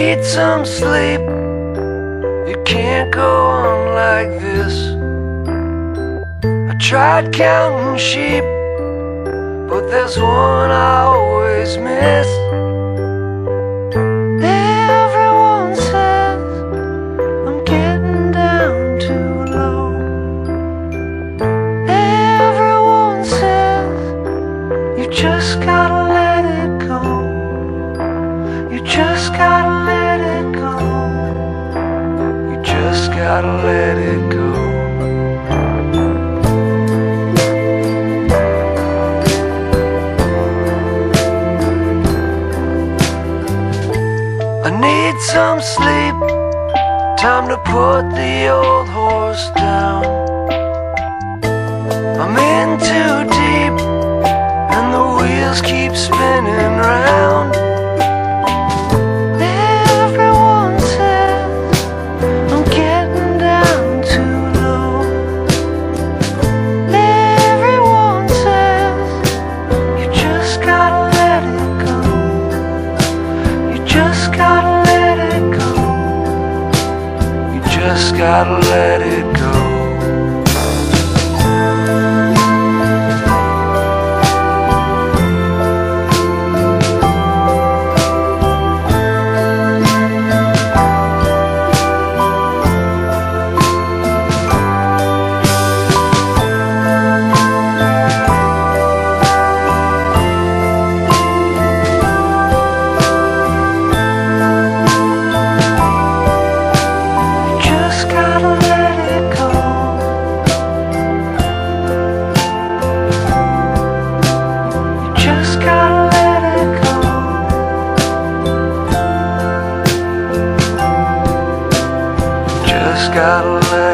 need some sleep. You can't go on like this. I tried counting sheep, but there's one I always miss. Everyone says I'm getting down too low. Everyone says you just gotta let it go. You just gotta gotta let it go. I need some sleep. Time to put the old horse down. I'm in too deep, and the wheels keep spinning just gotta let it go. Gotta let